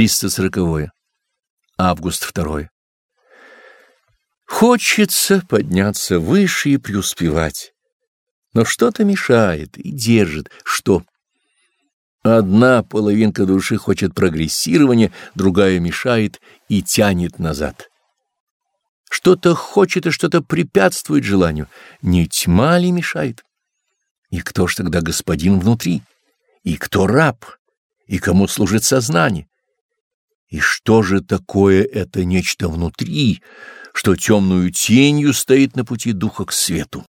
340. Август 2. Хочется подняться выше и преуспевать. Но что-то мешает и держит. Что? Одна половинка души хочет прогрессирования, другая мешает и тянет назад. Что-то хочет и что-то препятствует желанию. Не тьма ли мешает? И кто ж тогда господин внутри? И кто раб? И кому служит сознание? И что же такое это нечто внутри, что темную тенью стоит на пути духа к свету?